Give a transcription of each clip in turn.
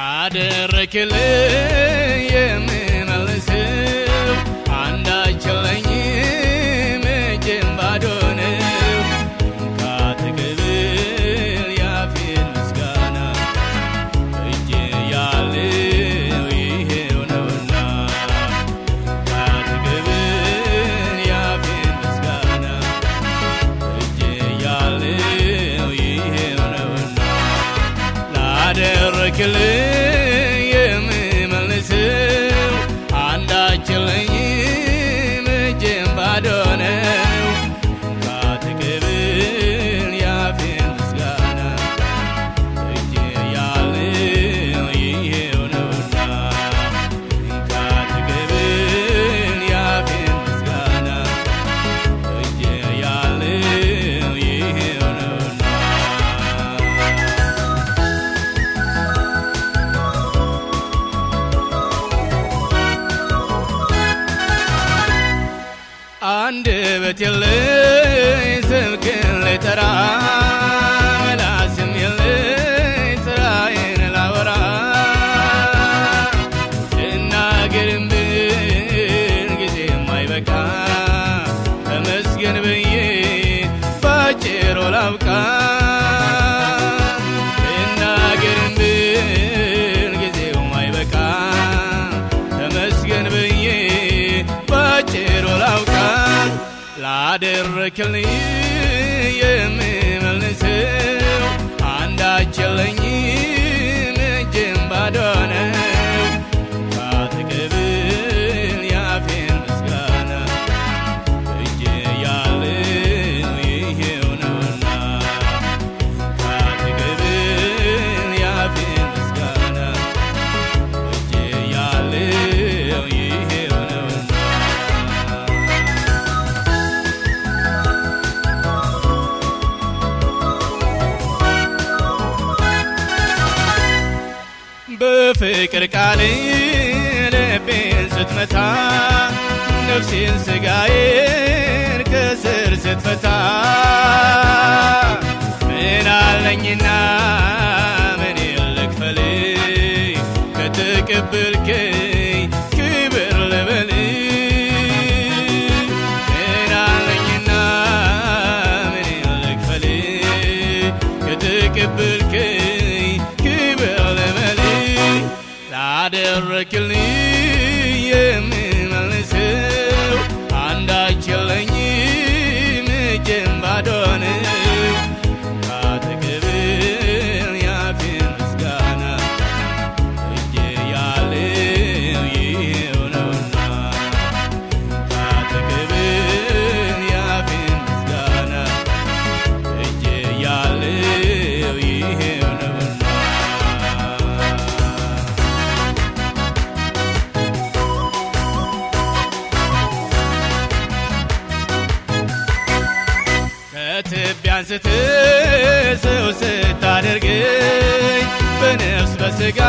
ላደረክልኝ የምመልሰው አንዳች የለኝም፣ እጄም ባዶ ነው። ካትቅብል ያፌን ምስጋና እጄ ያለው ይሄው ነውና ካትቅብል ያፌን ምስጋና እጄ ያለው ይሄው ነውና ላደረክልኝ አንደበት የለኝ ስምህን ልጠራ ምላስም የለኝ ስራዬን ላወራ። ልናገርም ብል ጊዜም አይበቃ ተመስገን ብዬ ባጭሩ ላብቃ ላደረክልኝ የምመልሰው በፍቅር ቃል ልቤን ስትመታ ነፍሴን ስጋዬን ከስር ስትፈታ ምን አለኝና ምን ልክፈል ከተቀበልከኝ ክብር ልበል ምን አለኝና ምን ልክፈል ከተቀበልከኝ ላደረክልኝ ሰው ስታደርገኝ በነፍስ በሥጋ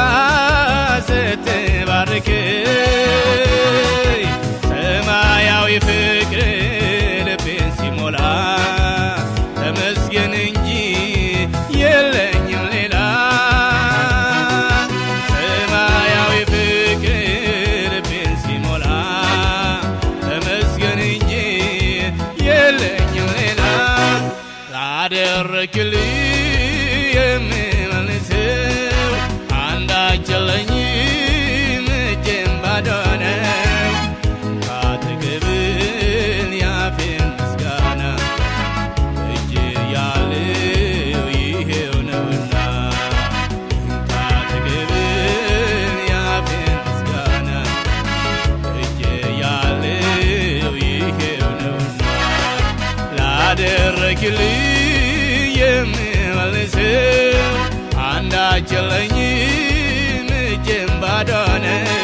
ላደረክልኝ የምመልሰው አንዳች የለኝም፣ እጄም ባዶ ነው። ካትቅብል ያፌን ምስጋና እጄ ያለው ይሄው ነውና ካትቅብል ያፌን እጄ ያለው ይሄው ነውና ላደረክልኝ የምመልሰው አንዳች የለኝም፣ እጄም ባዶ ነው።